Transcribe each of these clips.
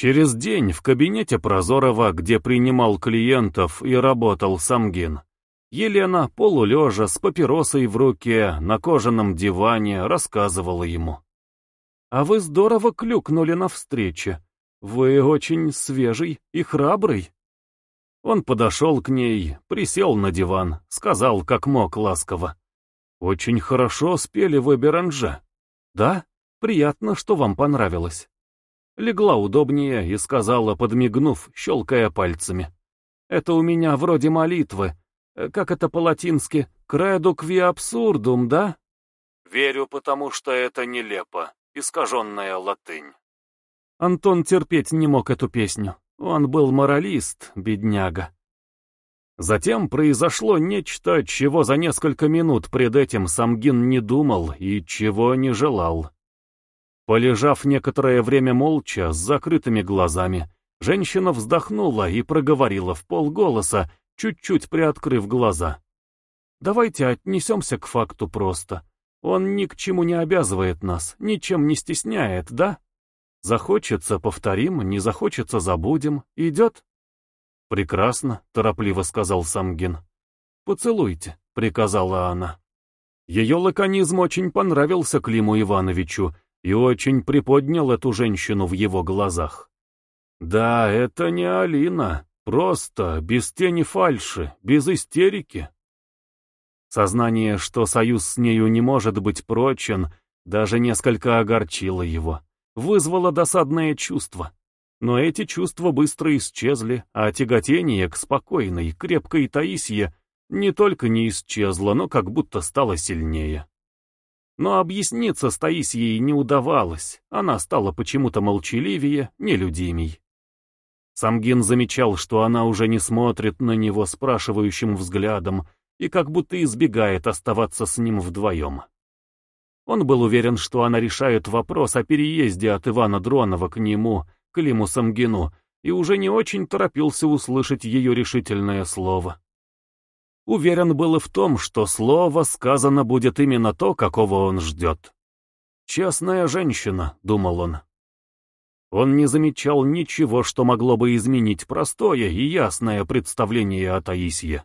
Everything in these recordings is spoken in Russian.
Через день в кабинете Прозорова, где принимал клиентов и работал Самгин, Елена, полулежа, с папиросой в руке, на кожаном диване, рассказывала ему. «А вы здорово клюкнули на встрече. Вы очень свежий и храбрый». Он подошел к ней, присел на диван, сказал как мог ласково. «Очень хорошо спели вы Беранже. Да, приятно, что вам понравилось». Легла удобнее и сказала, подмигнув, щелкая пальцами. «Это у меня вроде молитвы, Э, как это по-латински, «credo qui absurdum», да? Верю, потому что это нелепо, искаженная латынь. Антон терпеть не мог эту песню. Он был моралист, бедняга. Затем произошло нечто, чего за несколько минут пред этим Самгин не думал и чего не желал. Полежав некоторое время молча, с закрытыми глазами, женщина вздохнула и проговорила в полголоса, чуть-чуть приоткрыв глаза. Давайте отнесемся к факту просто. Он ни к чему не обязывает нас, ничем не стесняет, да? Захочется — повторим, не захочется — забудем. Идет? Прекрасно, — торопливо сказал Самгин. Поцелуйте, — приказала она. Ее лаконизм очень понравился Климу Ивановичу и очень приподнял эту женщину в его глазах. Да, это не Алина, Просто, без тени фальши, без истерики. Сознание, что союз с нею не может быть прочен, даже несколько огорчило его, вызвало досадное чувство. Но эти чувства быстро исчезли, а тяготение к спокойной, крепкой Таисье не только не исчезло, но как будто стало сильнее. Но объясниться с Таисией не удавалось, она стала почему-то молчаливее, нелюдимей. Самгин замечал, что она уже не смотрит на него спрашивающим взглядом и как будто избегает оставаться с ним вдвоем. Он был уверен, что она решает вопрос о переезде от Ивана Дронова к нему, Климу Самгину, и уже не очень торопился услышать ее решительное слово. Уверен был и в том, что слово сказано будет именно то, какого он ждет. «Честная женщина», — думал он. Он не замечал ничего, что могло бы изменить простое и ясное представление о Таисье.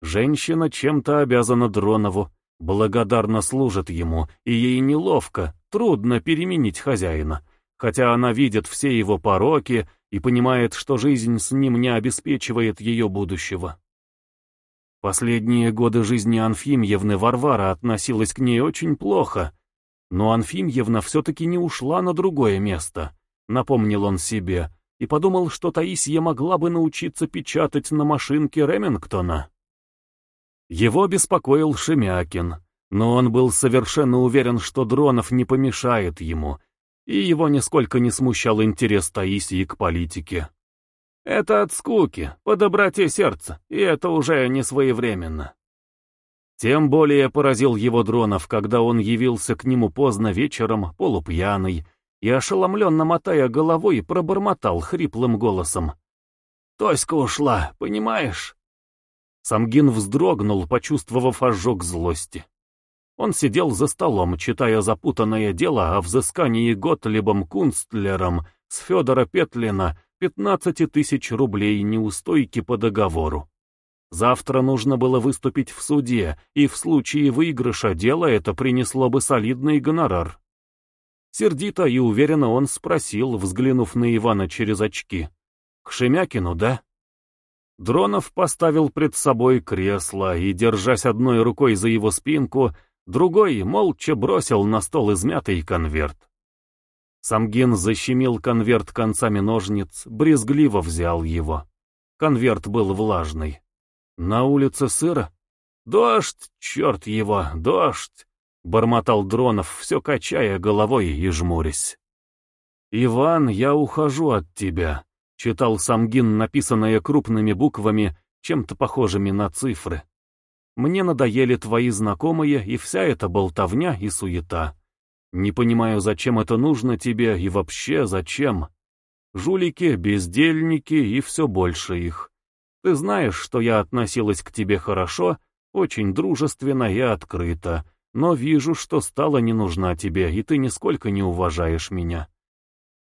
Женщина чем-то обязана Дронову, благодарно служит ему, и ей неловко, трудно переменить хозяина, хотя она видит все его пороки и понимает, что жизнь с ним не обеспечивает ее будущего. Последние годы жизни Анфимьевны Варвара относилась к ней очень плохо, но Анфимьевна все-таки не ушла на другое место — напомнил он себе, и подумал, что Таисия могла бы научиться печатать на машинке Ремингтона. Его беспокоил Шемякин, но он был совершенно уверен, что Дронов не помешает ему, и его нисколько не смущал интерес Таисии к политике. Это от скуки, по доброте сердца, и это уже не своевременно. Тем более поразил его Дронов, когда он явился к нему поздно вечером, полупьяный, и, ошеломленно мотая головой, пробормотал хриплым голосом. «Тоська ушла, понимаешь?» Самгин вздрогнул, почувствовав ожог злости. Он сидел за столом, читая запутанное дело о взыскании Готлибом Кунстлером с Федора Петлина 15 тысяч рублей неустойки по договору. Завтра нужно было выступить в суде, и в случае выигрыша дело это принесло бы солидный гонорар. Сердито и уверенно он спросил, взглянув на Ивана через очки. «К Шемякину, да?» Дронов поставил пред собой кресло и, держась одной рукой за его спинку, другой молча бросил на стол измятый конверт. Самгин защемил конверт концами ножниц, брезгливо взял его. Конверт был влажный. «На улице сыро?» «Дождь, черт его, дождь!» бормотал Дронов, все качая головой и жмурясь. «Иван, я ухожу от тебя», — читал Самгин, написанное крупными буквами, чем-то похожими на цифры. «Мне надоели твои знакомые и вся эта болтовня и суета. Не понимаю, зачем это нужно тебе и вообще зачем. Жулики, бездельники и все больше их. Ты знаешь, что я относилась к тебе хорошо, очень дружественно и открыто» но вижу, что стала не нужна тебе, и ты нисколько не уважаешь меня.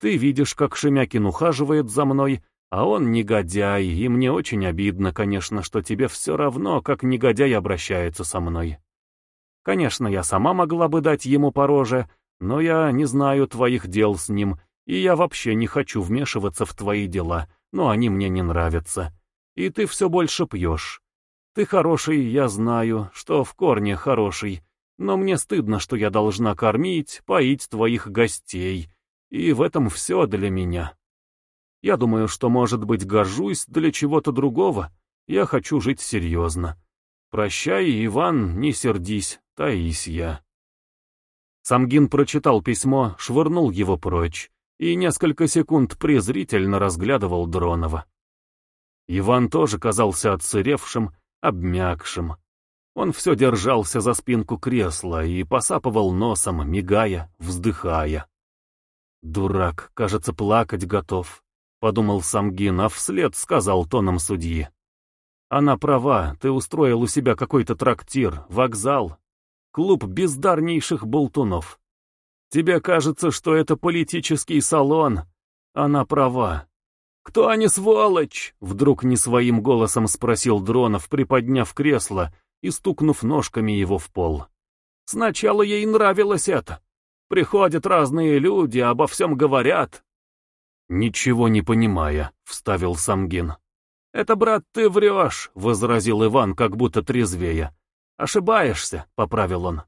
Ты видишь, как Шемякин ухаживает за мной, а он негодяй, и мне очень обидно, конечно, что тебе все равно, как негодяй обращается со мной. Конечно, я сама могла бы дать ему пороже, но я не знаю твоих дел с ним, и я вообще не хочу вмешиваться в твои дела, но они мне не нравятся. И ты все больше пьешь. Ты хороший, я знаю, что в корне хороший, но мне стыдно, что я должна кормить, поить твоих гостей, и в этом все для меня. Я думаю, что, может быть, гожусь для чего-то другого. Я хочу жить серьезно. Прощай, Иван, не сердись, Таисия. Самгин прочитал письмо, швырнул его прочь и несколько секунд презрительно разглядывал Дронова. Иван тоже казался отсыревшим, обмякшим. Он все держался за спинку кресла и посапывал носом, мигая, вздыхая. «Дурак, кажется, плакать готов», — подумал Самгин, а вслед сказал тоном судьи. «Она права, ты устроил у себя какой-то трактир, вокзал, клуб бездарнейших болтунов. Тебе кажется, что это политический салон. Она права. «Кто они, сволочь?» — вдруг не своим голосом спросил Дронов, приподняв кресло и стукнув ножками его в пол. «Сначала ей нравилось это. Приходят разные люди, обо всем говорят». «Ничего не понимая», — вставил Самгин. «Это, брат, ты врешь», — возразил Иван, как будто трезвее. «Ошибаешься», — поправил он.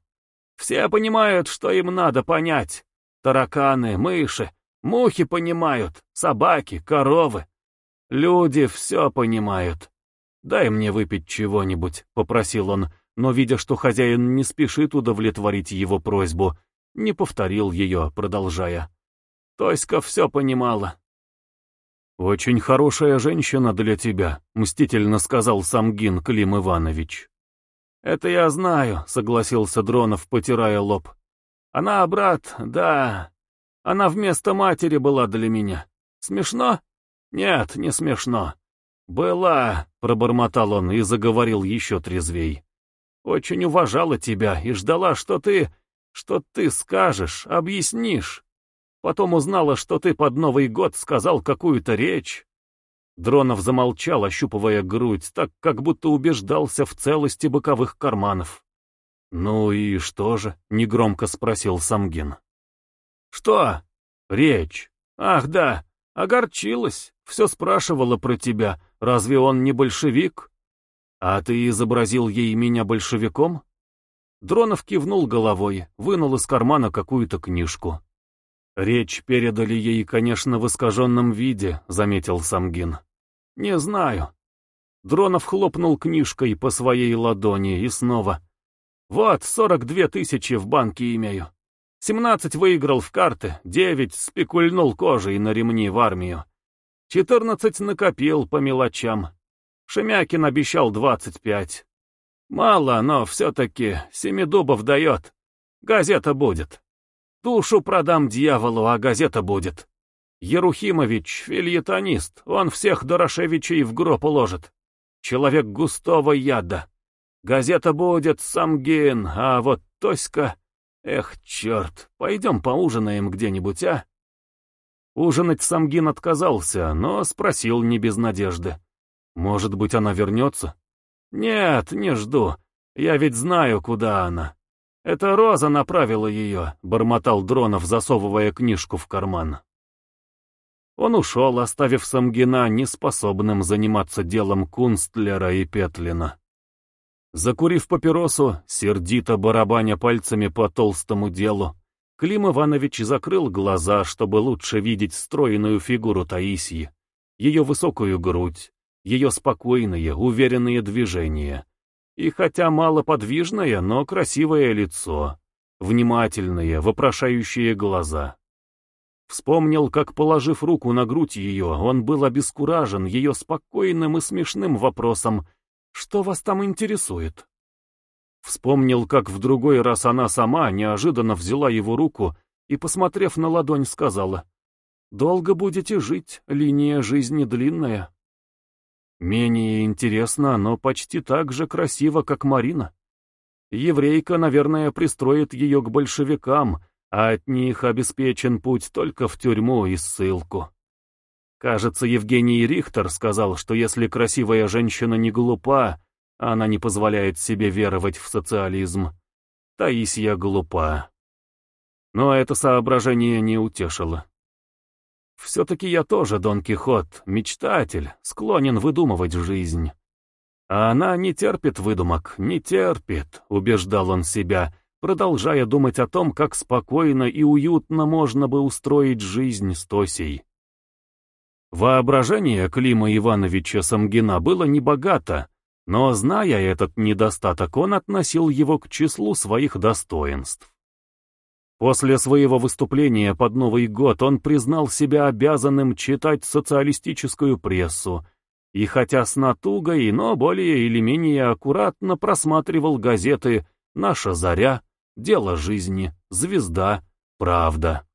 «Все понимают, что им надо понять. Тараканы, мыши, Мухи понимают, собаки, коровы. Люди все понимают. «Дай мне выпить чего-нибудь», — попросил он, но, видя, что хозяин не спешит удовлетворить его просьбу, не повторил ее, продолжая. Тоська все понимала. «Очень хорошая женщина для тебя», — мстительно сказал Самгин Клим Иванович. «Это я знаю», — согласился Дронов, потирая лоб. «Она, брат, да, она вместо матери была для меня. Смешно? Нет, не смешно. Была, пробормотал он и заговорил еще трезвей. Очень уважала тебя и ждала, что ты... что ты скажешь, объяснишь. Потом узнала, что ты под Новый год сказал какую-то речь. Дронов замолчал, ощупывая грудь, так как будто убеждался в целости боковых карманов. «Ну и что же?» — негромко спросил Самгин. «Что?» «Речь. Ах, да, огорчилась, все спрашивала про тебя, разве он не большевик?» «А ты изобразил ей меня большевиком?» Дронов кивнул головой, вынул из кармана какую-то книжку. «Речь передали ей, конечно, в искаженном виде», — заметил Самгин. «Не знаю». Дронов хлопнул книжкой по своей ладони и снова. «Вот, сорок две тысячи в банке имею. Семнадцать выиграл в карты, девять спекульнул кожей на ремни в армию. Четырнадцать накопил по мелочам. Шемякин обещал двадцать пять. Мало, но все-таки Семидубов дает. Газета будет. Душу продам дьяволу, а газета будет. Ерухимович — фильетонист, он всех Дорошевичей в гроб уложит. Человек густого яда. Газета будет, Самгин, а вот Тоська... Эх, черт, пойдем поужинаем где-нибудь, а? Ужинать Самгин отказался, но спросил не без надежды. Может быть, она вернется? Нет, не жду. Я ведь знаю, куда она. Это Роза направила ее, бормотал Дронов, засовывая книжку в карман. Он ушел, оставив Самгина неспособным заниматься делом Кунстлера и Петлина. Закурив папиросу, сердито барабаня пальцами по толстому делу, Клим Иванович закрыл глаза, чтобы лучше видеть стройную фигуру Таисии, ее высокую грудь, ее спокойные, уверенные движения. И хотя малоподвижное, но красивое лицо, внимательные, вопрошающие глаза. Вспомнил, как, положив руку на грудь ее, он был обескуражен ее спокойным и смешным вопросом что вас там интересует?» Вспомнил, как в другой раз она сама неожиданно взяла его руку и, посмотрев на ладонь, сказала, «Долго будете жить, линия жизни длинная». Менее интересно, но почти так же красиво, как Марина. Еврейка, наверное, пристроит ее к большевикам, а от них обеспечен путь только в тюрьму и ссылку. Кажется, Евгений Рихтер сказал, что если красивая женщина не глупа, она не позволяет себе веровать в социализм. Таисия глупа. Но это соображение не утешило. Все-таки я тоже Дон Кихот, мечтатель, склонен выдумывать жизнь. А она не терпит выдумок, не терпит, убеждал он себя, продолжая думать о том, как спокойно и уютно можно бы устроить жизнь с Тосей. Воображение Клима Ивановича Самгина было небогато, но, зная этот недостаток, он относил его к числу своих достоинств. После своего выступления под Новый год он признал себя обязанным читать социалистическую прессу, и хотя с натугой, но более или менее аккуратно просматривал газеты «Наша заря», «Дело жизни», «Звезда», «Правда».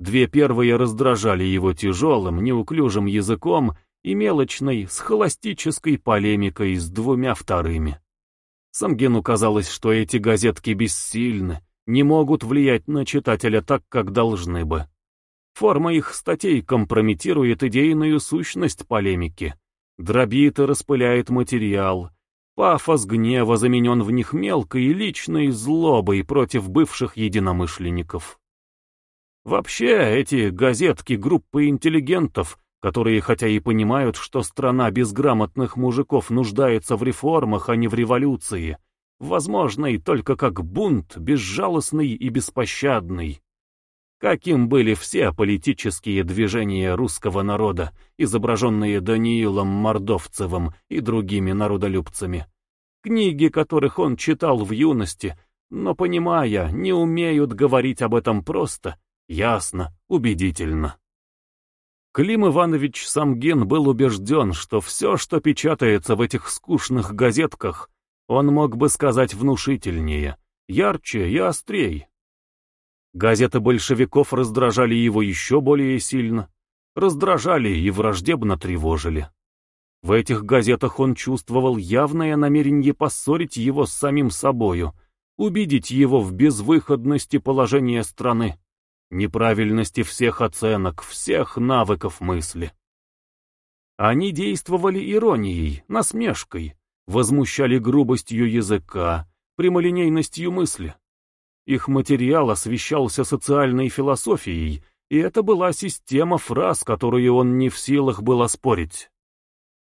Две первые раздражали его тяжелым, неуклюжим языком и мелочной, схоластической полемикой с двумя вторыми. Самгину казалось, что эти газетки бессильны, не могут влиять на читателя так, как должны бы. Форма их статей компрометирует идейную сущность полемики, дробит и распыляет материал. Пафос гнева заменен в них мелкой личной злобой против бывших единомышленников. Вообще, эти газетки группы интеллигентов, которые хотя и понимают, что страна безграмотных мужиков нуждается в реформах, а не в революции, возможный только как бунт, безжалостный и беспощадный. Каким были все политические движения русского народа, изображенные Даниилом Мордовцевым и другими народолюбцами, книги которых он читал в юности, но, понимая, не умеют говорить об этом просто, ясно, убедительно. Клим Иванович Самгин был убежден, что все, что печатается в этих скучных газетках, он мог бы сказать внушительнее, ярче и острей. Газеты большевиков раздражали его еще более сильно, раздражали и враждебно тревожили. В этих газетах он чувствовал явное намерение поссорить его с самим собою, убедить его в безвыходности положения страны, неправильности всех оценок, всех навыков мысли. Они действовали иронией, насмешкой, возмущали грубостью языка, прямолинейностью мысли. Их материал освещался социальной философией, и это была система фраз, которую он не в силах был оспорить.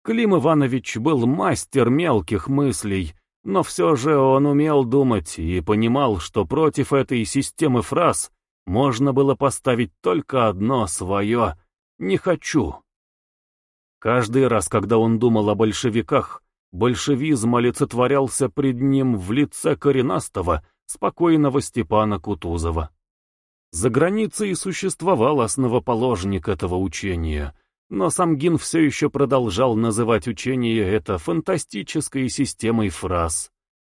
Клим Иванович был мастер мелких мыслей, но все же он умел думать и понимал, что против этой системы фраз можно было поставить только одно свое «не хочу». Каждый раз, когда он думал о большевиках, большевизм олицетворялся пред ним в лице коренастого, спокойного Степана Кутузова. За границей существовал основоположник этого учения, но Самгин все еще продолжал называть учение это фантастической системой фраз.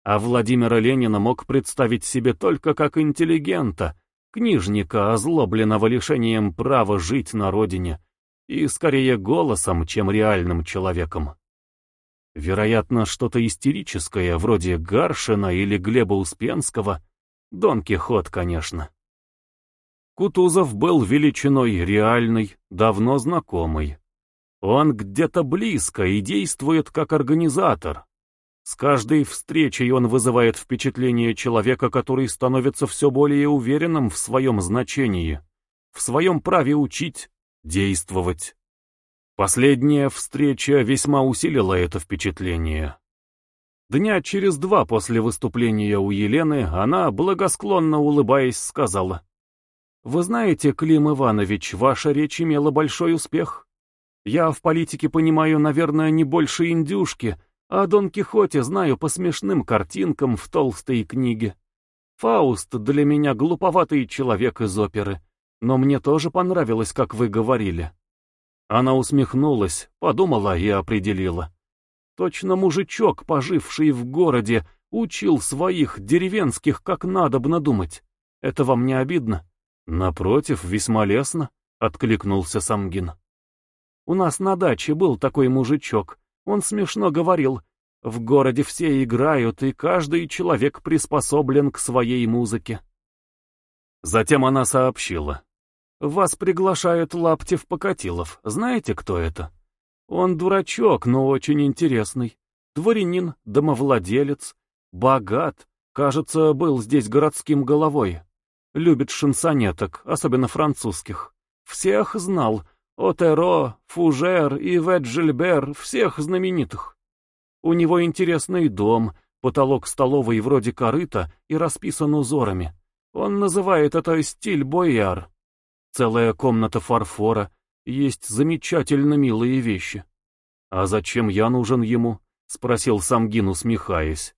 А Владимира Ленина мог представить себе только как интеллигента, книжника, озлобленного лишением права жить на родине, и скорее голосом, чем реальным человеком. Вероятно, что-то истерическое, вроде Гаршина или Глеба Успенского. Дон Кихот, конечно. Кутузов был величиной реальной, давно знакомый. Он где-то близко и действует как организатор. С каждой встречей он вызывает впечатление человека, который становится все более уверенным в своем значении, в своем праве учить, действовать. Последняя встреча весьма усилила это впечатление. Дня через два после выступления у Елены она, благосклонно улыбаясь, сказала. «Вы знаете, Клим Иванович, ваша речь имела большой успех. Я в политике понимаю, наверное, не больше индюшки, а Дон Кихоте знаю по смешным картинкам в толстой книге. Фауст для меня глуповатый человек из оперы, но мне тоже понравилось, как вы говорили». Она усмехнулась, подумала и определила. Точно мужичок, поживший в городе, учил своих деревенских как надобно думать. Это вам не обидно? Напротив, весьма лестно, — откликнулся Самгин. У нас на даче был такой мужичок. Он смешно говорил. В городе все играют, и каждый человек приспособлен к своей музыке. Затем она сообщила. «Вас приглашает Лаптев-Покатилов. Знаете, кто это? Он дурачок, но очень интересный. Дворянин, домовладелец, богат, кажется, был здесь городским головой. Любит шансонеток, особенно французских. Всех знал. Отеро, Фужер и Веджельбер, всех знаменитых. У него интересный дом, потолок столовой вроде корыта и расписан узорами. Он называет это стиль бояр. Целая комната фарфора, есть замечательно милые вещи. «А зачем я нужен ему?» — спросил Самгин, усмехаясь.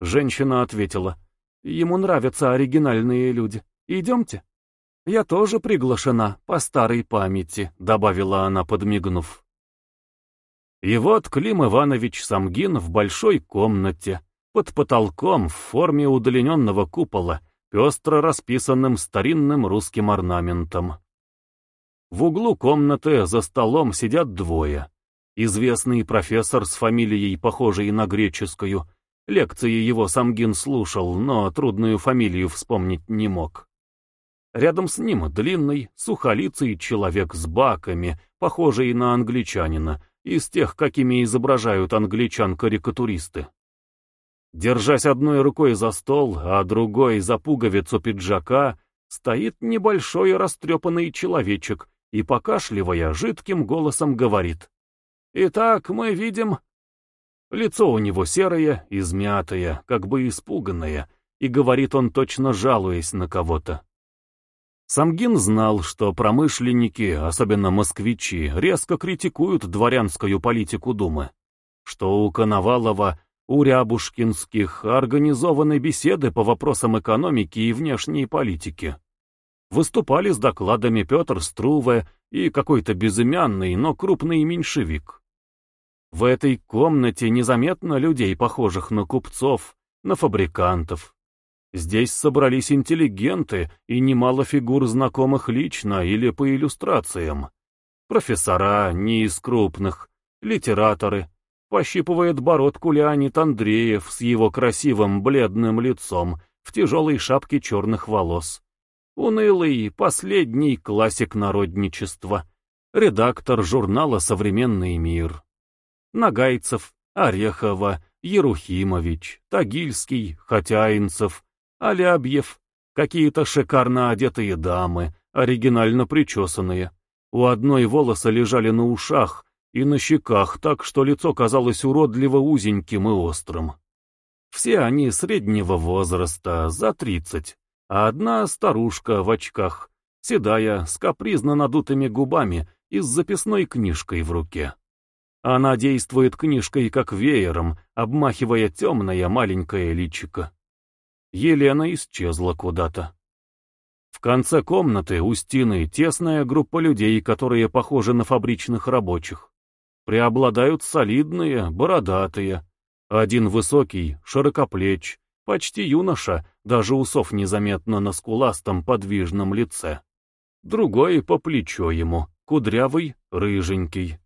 Женщина ответила. «Ему нравятся оригинальные люди. Идемте». «Я тоже приглашена, по старой памяти», — добавила она, подмигнув. И вот Клим Иванович Самгин в большой комнате, под потолком в форме удлиненного купола, пестро расписанным старинным русским орнаментом. В углу комнаты за столом сидят двое. Известный профессор с фамилией, похожей на греческую. Лекции его Самгин слушал, но трудную фамилию вспомнить не мог. Рядом с ним длинный, сухолицый человек с баками, похожий на англичанина, из тех, какими изображают англичан-карикатуристы. Держась одной рукой за стол, а другой за пуговицу пиджака, стоит небольшой растрепанный человечек и, покашливая, жидким голосом говорит. «Итак, мы видим...» Лицо у него серое, измятое, как бы испуганное, и говорит он точно жалуясь на кого-то. Самгин знал, что промышленники, особенно москвичи, резко критикуют дворянскую политику Думы, что у Коновалова, у Рябушкинских организованы беседы по вопросам экономики и внешней политики. Выступали с докладами Петр Струве и какой-то безымянный, но крупный меньшевик. В этой комнате незаметно людей, похожих на купцов, на фабрикантов. Здесь собрались интеллигенты и немало фигур знакомых лично или по иллюстрациям. Профессора, не из крупных, литераторы. Пощипывает бородку Леонид Андреев с его красивым бледным лицом в тяжелой шапке черных волос. Унылый, последний классик народничества. Редактор журнала «Современный мир». Нагайцев, Орехова, Ерухимович, Тагильский, Хотяинцев, Алябьев, какие-то шикарно одетые дамы, оригинально причесанные. У одной волосы лежали на ушах и на щеках так, что лицо казалось уродливо узеньким и острым. Все они среднего возраста, за тридцать, а одна старушка в очках, седая, с капризно надутыми губами и с записной книжкой в руке. Она действует книжкой как веером, обмахивая темное маленькое личико. Елена исчезла куда-то. В конце комнаты у стены тесная группа людей, которые похожи на фабричных рабочих. Преобладают солидные, бородатые. Один высокий, широкоплеч, почти юноша, даже усов незаметно на скуластом подвижном лице. Другой по плечо ему, кудрявый, рыженький.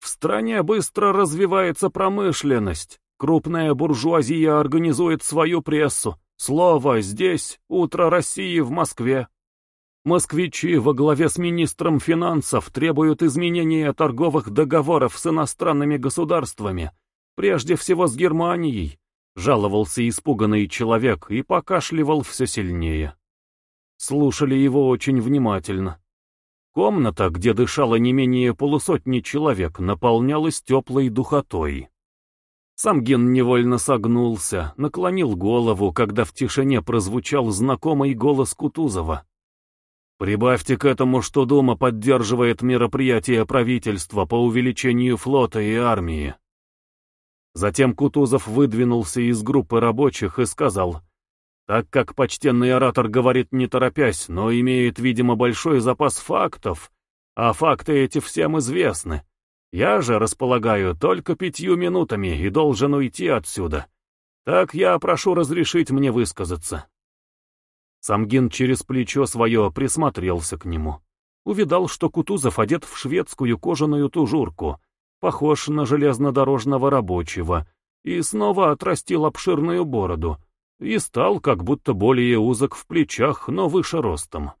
В стране быстро развивается промышленность. Крупная буржуазия организует свою прессу. Слово здесь, утро России в Москве. Москвичи во главе с министром финансов требуют изменения торговых договоров с иностранными государствами, прежде всего с Германией, жаловался испуганный человек и покашливал все сильнее. Слушали его очень внимательно. Комната, где дышало не менее полусотни человек, наполнялась теплой духотой. Самгин невольно согнулся, наклонил голову, когда в тишине прозвучал знакомый голос Кутузова. «Прибавьте к этому, что Дума поддерживает мероприятия правительства по увеличению флота и армии». Затем Кутузов выдвинулся из группы рабочих и сказал, так как почтенный оратор говорит не торопясь, но имеет, видимо, большой запас фактов, а факты эти всем известны. Я же располагаю только пятью минутами и должен уйти отсюда. Так я прошу разрешить мне высказаться. Самгин через плечо свое присмотрелся к нему. Увидал, что Кутузов одет в шведскую кожаную тужурку, похож на железнодорожного рабочего, и снова отрастил обширную бороду, и стал как будто более узок в плечах, но выше ростом.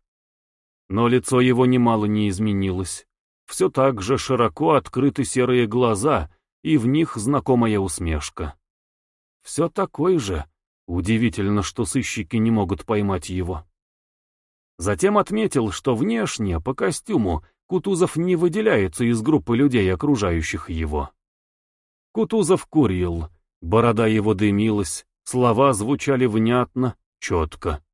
Но лицо его немало не изменилось. Все так же широко открыты серые глаза, и в них знакомая усмешка. Все такой же. Удивительно, что сыщики не могут поймать его. Затем отметил, что внешне, по костюму, Кутузов не выделяется из группы людей, окружающих его. Кутузов курил, борода его дымилась, слова звучали внятно, четко.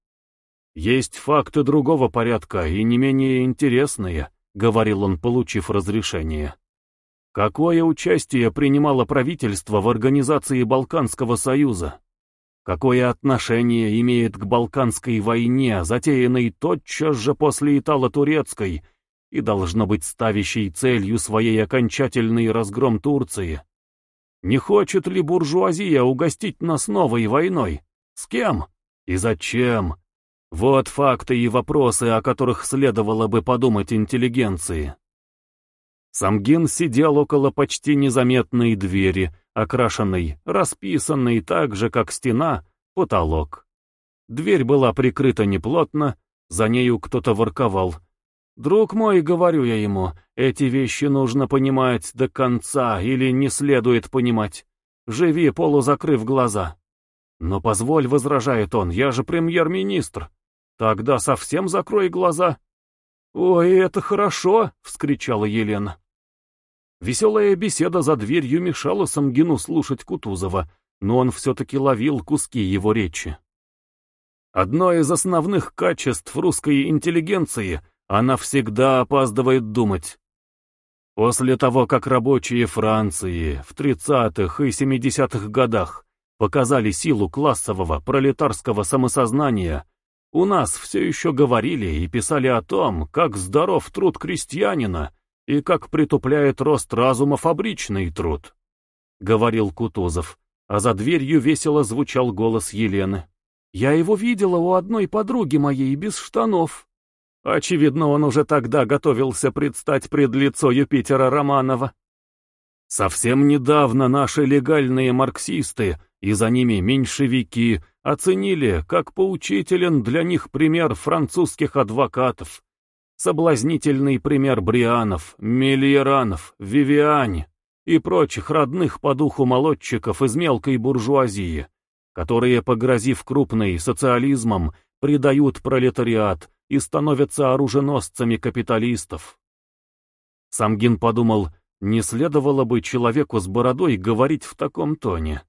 «Есть факты другого порядка и не менее интересные», — говорил он, получив разрешение. Какое участие принимало правительство в организации Балканского союза? Какое отношение имеет к Балканской войне, затеянной тотчас же после Итало-Турецкой и должно быть ставящей целью своей окончательный разгром Турции? Не хочет ли буржуазия угостить нас новой войной? С кем? И зачем? Вот факты и вопросы, о которых следовало бы подумать интеллигенции. Самгин сидел около почти незаметной двери, окрашенной, расписанной так же, как стена, потолок. Дверь была прикрыта неплотно, за нею кто-то ворковал. «Друг мой, — говорю я ему, — эти вещи нужно понимать до конца или не следует понимать. Живи, полузакрыв глаза». «Но позволь, — возражает он, — я же премьер-министр. Тогда совсем закрой глаза». «Ой, это хорошо!» — вскричала Елена. Веселая беседа за дверью мешала Самгину слушать Кутузова, но он все-таки ловил куски его речи. Одно из основных качеств русской интеллигенции — она всегда опаздывает думать. После того, как рабочие Франции в 30-х и 70-х годах показали силу классового пролетарского самосознания, у нас все еще говорили и писали о том, как здоров труд крестьянина и как притупляет рост разума фабричный труд. Говорил Кутузов, а за дверью весело звучал голос Елены. «Я его видела у одной подруги моей без штанов». Очевидно, он уже тогда готовился предстать пред лицо Юпитера Романова. Совсем недавно наши легальные марксисты и за ними меньшевики оценили, как поучителен для них пример французских адвокатов, соблазнительный пример Брианов, Мельеранов, Вивиани и прочих родных по духу молодчиков из мелкой буржуазии, которые, погрозив крупной социализмом, предают пролетариат и становятся оруженосцами капиталистов. Самгин подумал, не следовало бы человеку с бородой говорить в таком тоне.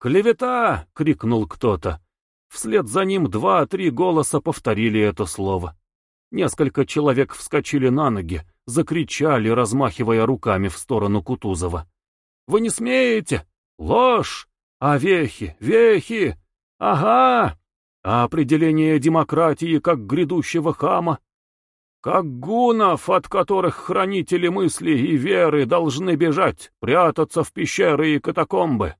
«Клевета!» — крикнул кто-то. Вслед за ним два-три голоса повторили это слово. Несколько человек вскочили на ноги, закричали, размахивая руками в сторону Кутузова. «Вы не смеете! Ложь! А вехи, вехи! Ага! А определение демократии как грядущего хама? Как гунов, от которых хранители мысли и веры должны бежать, прятаться в пещеры и катакомбы.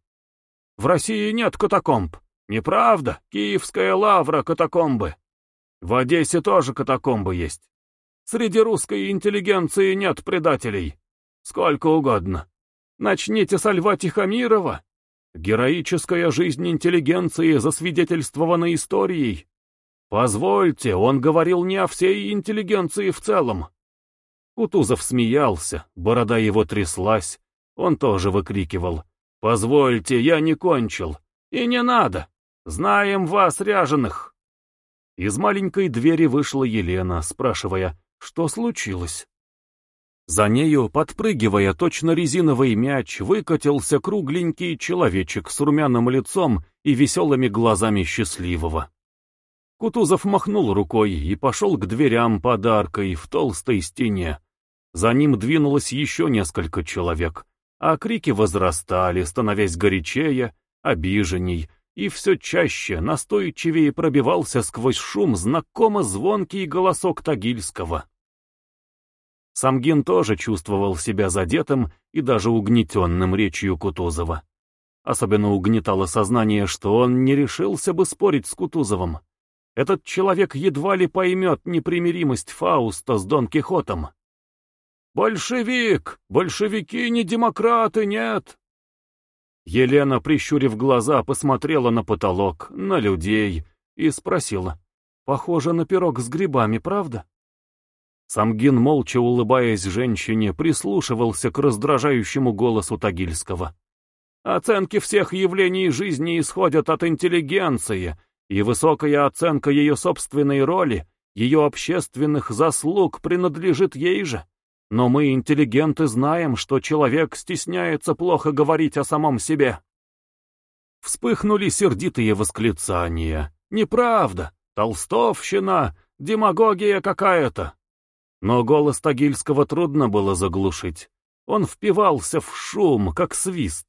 В России нет катакомб. Неправда, Киевская лавра катакомбы. В Одессе тоже катакомбы есть. Среди русской интеллигенции нет предателей. Сколько угодно. Начните со Льва Тихомирова, Героическая жизнь интеллигенции засвидетельствована историей. Позвольте, он говорил не о всей интеллигенции в целом. Кутузов смеялся, борода его тряслась. Он тоже выкрикивал. «Позвольте, я не кончил. И не надо. Знаем вас, ряженых». Из маленькой двери вышла Елена, спрашивая, что случилось. За нею, подпрыгивая точно резиновый мяч, выкатился кругленький человечек с румяным лицом и веселыми глазами счастливого. Кутузов махнул рукой и пошел к дверям подаркой в толстой стене. За ним двинулось еще несколько человек, а крики возрастали, становясь горячее, обиженней, и все чаще, настойчивее пробивался сквозь шум знакомо звонкий голосок Тагильского. Самгин тоже чувствовал себя задетым и даже угнетенным речью Кутузова. Особенно угнетало сознание, что он не решился бы спорить с Кутузовым. Этот человек едва ли поймет непримиримость Фауста с Дон Кихотом. «Большевик! Большевики не демократы, нет!» Елена, прищурив глаза, посмотрела на потолок, на людей и спросила. «Похоже на пирог с грибами, правда?» Самгин, молча улыбаясь женщине, прислушивался к раздражающему голосу Тагильского. «Оценки всех явлений жизни исходят от интеллигенции, и высокая оценка ее собственной роли, ее общественных заслуг принадлежит ей же. Но мы, интеллигенты, знаем, что человек стесняется плохо говорить о самом себе. Вспыхнули сердитые восклицания. Неправда, толстовщина, демагогия какая-то. Но голос Тагильского трудно было заглушить. Он впивался в шум, как свист.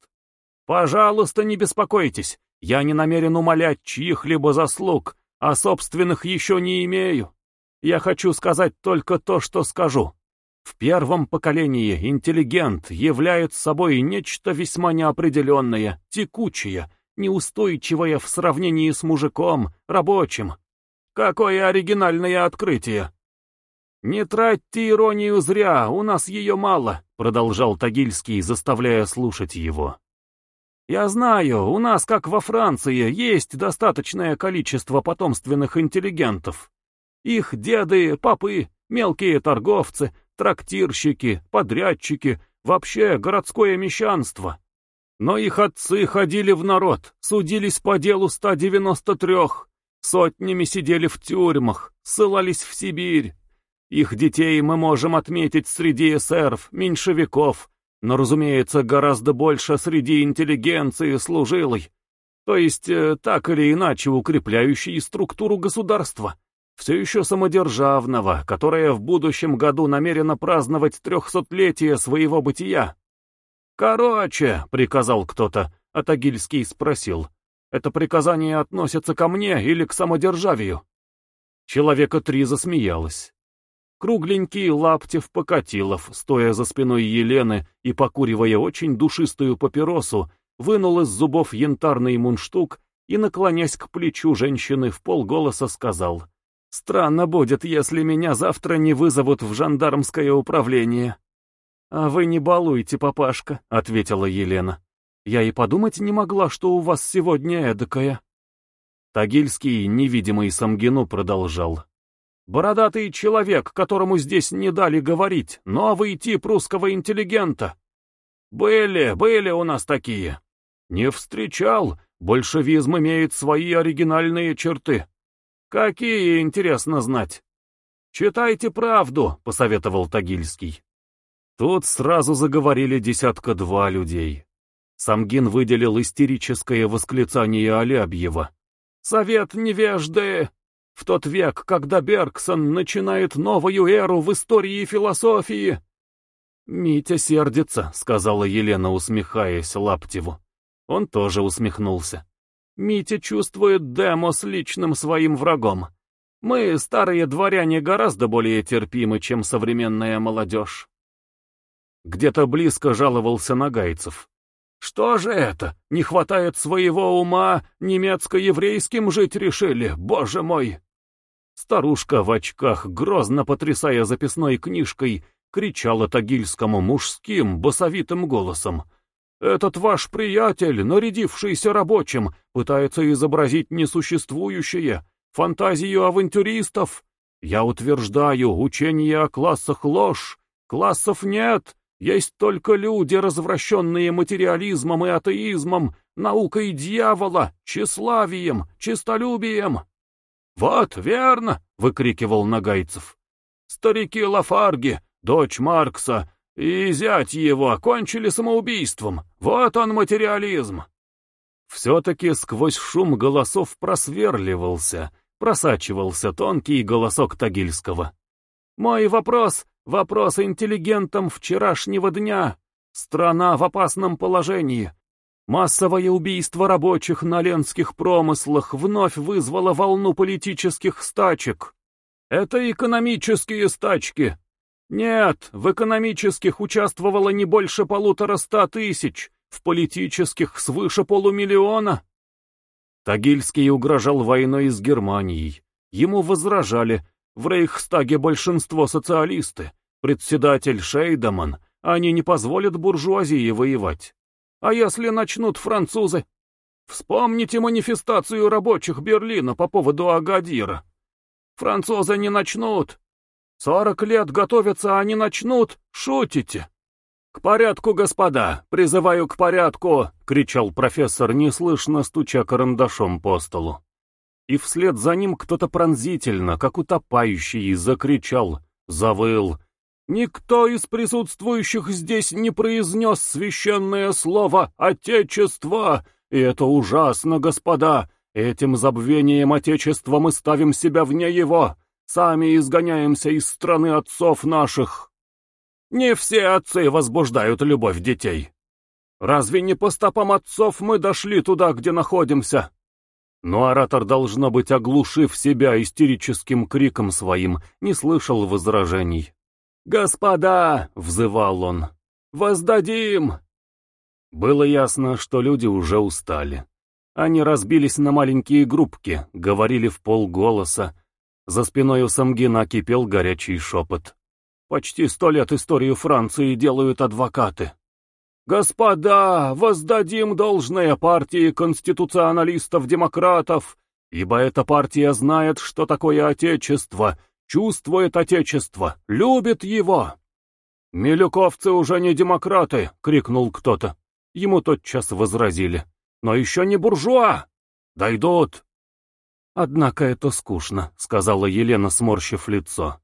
«Пожалуйста, не беспокойтесь, я не намерен умолять чьих-либо заслуг, а собственных еще не имею. Я хочу сказать только то, что скажу. В первом поколении интеллигент является собой нечто весьма неопределенное, текучее, неустойчивое в сравнении с мужиком, рабочим. Какое оригинальное открытие! «Не тратьте иронию зря, у нас ее мало», — продолжал Тагильский, заставляя слушать его. «Я знаю, у нас, как во Франции, есть достаточное количество потомственных интеллигентов. Их деды, папы, мелкие торговцы, трактирщики, подрядчики, вообще городское мещанство. Но их отцы ходили в народ, судились по делу 193, сотнями сидели в тюрьмах, ссылались в Сибирь. Их детей мы можем отметить среди эсеров, меньшевиков, но, разумеется, гораздо больше среди интеллигенции служилой, то есть э, так или иначе укрепляющей структуру государства все еще самодержавного, которое в будущем году намерено праздновать трехсотлетие своего бытия. «Короче», — приказал кто-то, а Тагильский спросил, «это приказание относится ко мне или к самодержавию?» Человека три засмеялось. Кругленький Лаптев Покатилов, стоя за спиной Елены и покуривая очень душистую папиросу, вынул из зубов янтарный мундштук и, наклонясь к плечу женщины, в полголоса сказал — Странно будет, если меня завтра не вызовут в жандармское управление. А вы не балуйте, папашка, ответила Елена. Я и подумать не могла, что у вас сегодня эдакое. Тагильский, невидимый Самгину, продолжал. Бородатый человек, которому здесь не дали говорить, новый тип русского интеллигента. Были, были у нас такие. Не встречал, большевизм имеет свои оригинальные черты. «Какие, интересно знать?» «Читайте правду», — посоветовал Тагильский. Тут сразу заговорили десятка-два людей. Самгин выделил истерическое восклицание Алябьева. «Совет невежды! В тот век, когда Бергсон начинает новую эру в истории философии!» «Митя сердится», — сказала Елена, усмехаясь Лаптеву. Он тоже усмехнулся. Митя чувствует Демо с личным своим врагом. Мы, старые дворяне, гораздо более терпимы, чем современная молодежь. Где-то близко жаловался Нагайцев. Что же это? Не хватает своего ума, немецко-еврейским жить решили, боже мой! Старушка в очках, грозно потрясая записной книжкой, кричала Тагильскому мужским, басовитым голосом. Этот ваш приятель, нарядившийся рабочим, пытается изобразить несуществующее, фантазию авантюристов. Я утверждаю, учение о классах ложь, классов нет, есть только люди, развращенные материализмом и атеизмом, наукой дьявола, тщеславием, честолюбием. «Вот, верно!» — выкрикивал Нагайцев. «Старики Лафарги, дочь Маркса, и зять его кончили самоубийством. Вот он материализм. Все-таки сквозь шум голосов просверливался, просачивался тонкий голосок Тагильского. Мой вопрос — вопрос интеллигентам вчерашнего дня. Страна в опасном положении. Массовое убийство рабочих на ленских промыслах вновь вызвало волну политических стачек. Это экономические стачки, нет, в экономических участвовало не больше полутора ста тысяч, в политических свыше полумиллиона. Тагильский угрожал войной с Германией. Ему возражали, в Рейхстаге большинство социалисты, председатель Шейдеман, они не позволят буржуазии воевать. А если начнут французы? Вспомните манифестацию рабочих Берлина по поводу Агадира. Французы не начнут. Сорок лет готовятся, а не начнут? Шутите? «К порядку, господа! Призываю к порядку!» — кричал профессор, неслышно стуча карандашом по столу. И вслед за ним кто-то пронзительно, как утопающий, закричал, завыл. «Никто из присутствующих здесь не произнес священное слово «Отечество», и это ужасно, господа! Этим забвением Отечества мы ставим себя вне его, сами изгоняемся из страны отцов наших. Не все отцы возбуждают любовь детей. Разве не по стопам отцов мы дошли туда, где находимся? Но оратор, должно быть, оглушив себя истерическим криком своим, не слышал возражений. «Господа!» — взывал он. «Воздадим!» Было ясно, что люди уже устали. Они разбились на маленькие группки, говорили в полголоса. За спиной у Самгина кипел горячий шепот. Почти сто лет историю Франции делают адвокаты. Господа, воздадим должное партии конституционалистов-демократов, ибо эта партия знает, что такое Отечество, чувствует Отечество, любит его. «Милюковцы уже не демократы!» — крикнул кто-то. Ему тотчас возразили. «Но еще не буржуа! Дойдут!» «Однако это скучно», — сказала Елена, сморщив лицо.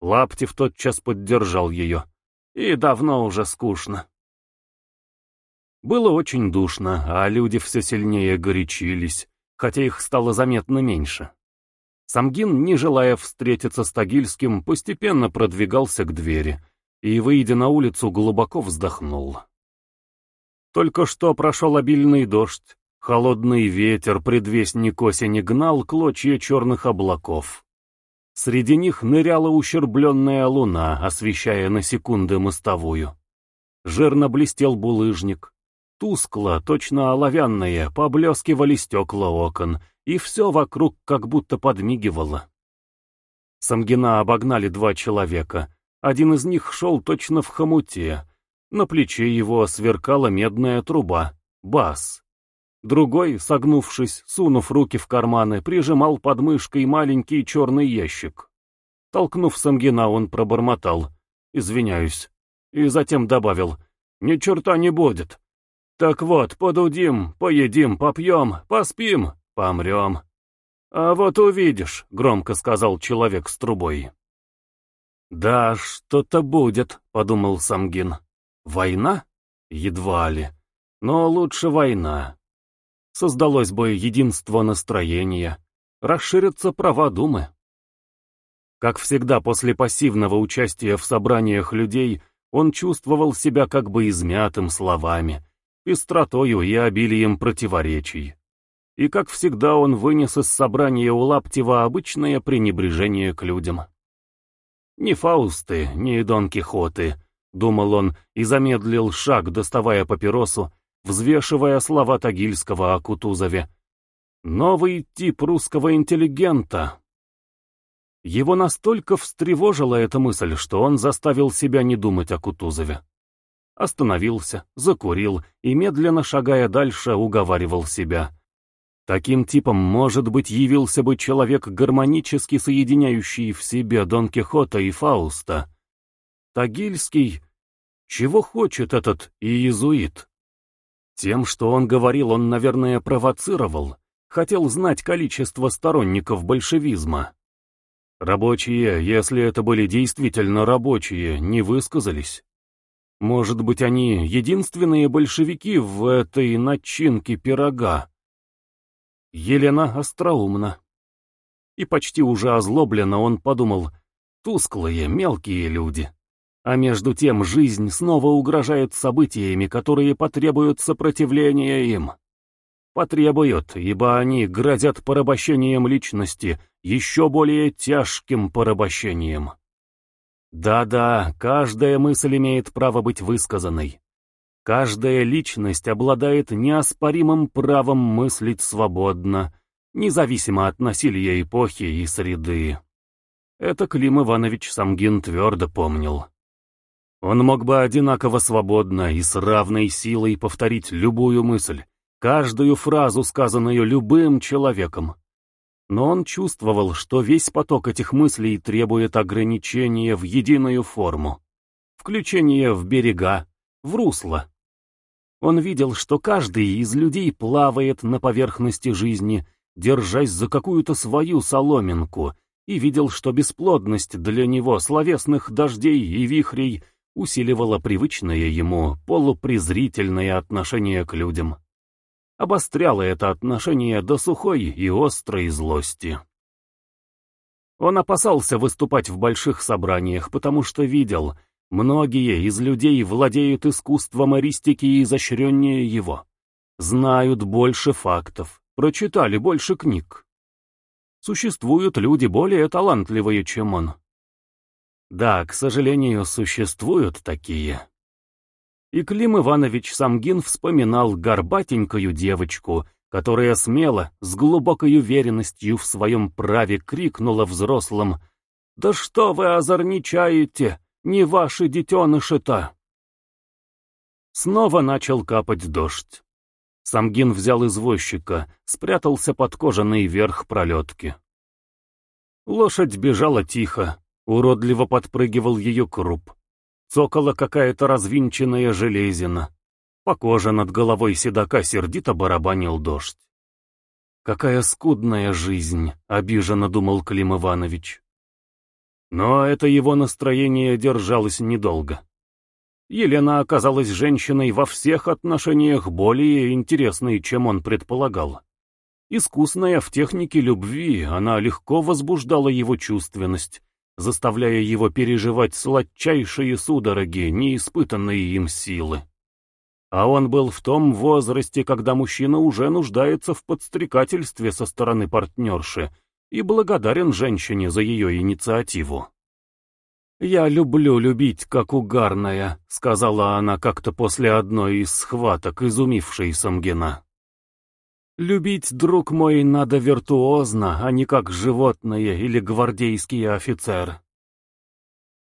Лаптев тотчас поддержал ее. И давно уже скучно. Было очень душно, а люди все сильнее горячились, хотя их стало заметно меньше. Самгин, не желая встретиться с Тагильским, постепенно продвигался к двери и, выйдя на улицу, глубоко вздохнул. Только что прошел обильный дождь, холодный ветер, предвестник осени, гнал клочья черных облаков. Среди них ныряла ущербленная луна, освещая на секунды мостовую. Жирно блестел булыжник. Тускло, точно оловянные, поблескивали стекла окон, и все вокруг как будто подмигивало. Самгина обогнали два человека. Один из них шел точно в хомуте. На плече его сверкала медная труба, бас. Другой, согнувшись, сунув руки в карманы, прижимал под мышкой маленький черный ящик. Толкнув Самгина, он пробормотал. «Извиняюсь». И затем добавил. «Ни черта не будет. Так вот, подудим, поедим, попьем, поспим, помрем». «А вот увидишь», — громко сказал человек с трубой. «Да, что-то будет», — подумал Самгин. «Война? Едва ли. Но лучше война создалось бы единство настроения, расширятся права Думы. Как всегда после пассивного участия в собраниях людей, он чувствовал себя как бы измятым словами, пестротою и обилием противоречий. И как всегда он вынес из собрания у Лаптева обычное пренебрежение к людям. «Ни Фаусты, ни Дон Кихоты», — думал он и замедлил шаг, доставая папиросу, взвешивая слова Тагильского о Кутузове. Новый тип русского интеллигента. Его настолько встревожила эта мысль, что он заставил себя не думать о Кутузове. Остановился, закурил и, медленно шагая дальше, уговаривал себя. Таким типом, может быть, явился бы человек, гармонически соединяющий в себе Дон Кихота и Фауста. Тагильский... Чего хочет этот иезуит? Тем, что он говорил, он, наверное, провоцировал, хотел знать количество сторонников большевизма. Рабочие, если это были действительно рабочие, не высказались. Может быть, они единственные большевики в этой начинке пирога. Елена остроумна. И почти уже озлобленно он подумал, тусклые, мелкие люди. А между тем жизнь снова угрожает событиями, которые потребуют сопротивления им. Потребуют, ибо они грозят порабощением личности, еще более тяжким порабощением. Да-да, каждая мысль имеет право быть высказанной. Каждая личность обладает неоспоримым правом мыслить свободно, независимо от насилия эпохи и среды. Это Клим Иванович Самгин твердо помнил. Он мог бы одинаково свободно и с равной силой повторить любую мысль, каждую фразу, сказанную любым человеком. Но он чувствовал, что весь поток этих мыслей требует ограничения в единую форму, включения в берега, в русло. Он видел, что каждый из людей плавает на поверхности жизни, держась за какую-то свою соломинку, и видел, что бесплодность для него словесных дождей и вихрей усиливала привычное ему полупрезрительное отношение к людям. Обостряло это отношение до сухой и острой злости. Он опасался выступать в больших собраниях, потому что видел, многие из людей владеют искусством аристики изощреннее его, знают больше фактов, прочитали больше книг. Существуют люди более талантливые, чем он. Да, к сожалению, существуют такие. И Клим Иванович Самгин вспоминал горбатенькую девочку, которая смело, с глубокой уверенностью в своем праве крикнула взрослым «Да что вы озорничаете? Не ваши детеныши-то!» Снова начал капать дождь. Самгин взял извозчика, спрятался под кожаный верх пролетки. Лошадь бежала тихо, Уродливо подпрыгивал ее круп. Цокала какая-то развинченная железина. По коже над головой седока сердито барабанил дождь. «Какая скудная жизнь!» — обиженно думал Клим Иванович. Но это его настроение держалось недолго. Елена оказалась женщиной во всех отношениях более интересной, чем он предполагал. Искусная в технике любви, она легко возбуждала его чувственность, заставляя его переживать сладчайшие судороги, неиспытанные им силы. А он был в том возрасте, когда мужчина уже нуждается в подстрекательстве со стороны партнерши и благодарен женщине за ее инициативу. «Я люблю любить, как угарная», — сказала она как-то после одной из схваток, изумившей Самгина. Любить, друг мой, надо виртуозно, а не как животное или гвардейский офицер.